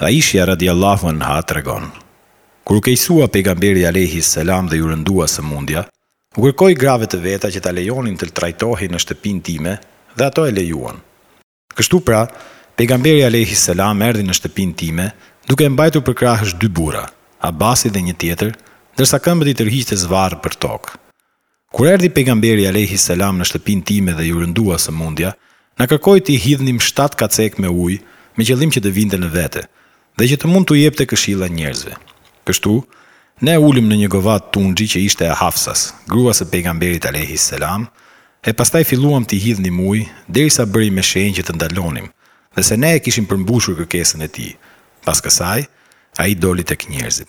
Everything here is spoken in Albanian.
Aishja radijallahu anha tregon, Kur u keqësua Pejgamberi alejhi selam dhe iu rëndua sëmundja, u kërkoi grave të veta që ta lejonin të trajtohej në shtëpinë time dhe ato e lejuan. Kështu pra, Pejgamberi alejhi selam erdhi në shtëpinë time, duke e mbajtur për krahësh dy burra, Abbasi dhe një tjetër, ndërsa këmbët i tërhiqte zvarrë për tokë. Kur erdhi Pejgamberi alejhi selam në shtëpinë time dhe iu rëndua sëmundja, na kërkoi t'i hidhnim shtatë kacekë me ujë me qëllim që të vinte në vete dhe që të mund t'u jepte këshilla njerëzve. Kështu, ne e ulëm në një govatë tunxhi që ishte e Hafsas, gruas së Pejgamberit alejhi selam, e pastaj filluam t'i hidhnim ujë derisa bëri me shenjë që të ndalonim dhe se ne e kishim përmbushur kërkesën e tij. Pas kësaj, ai doli tek njerëzit.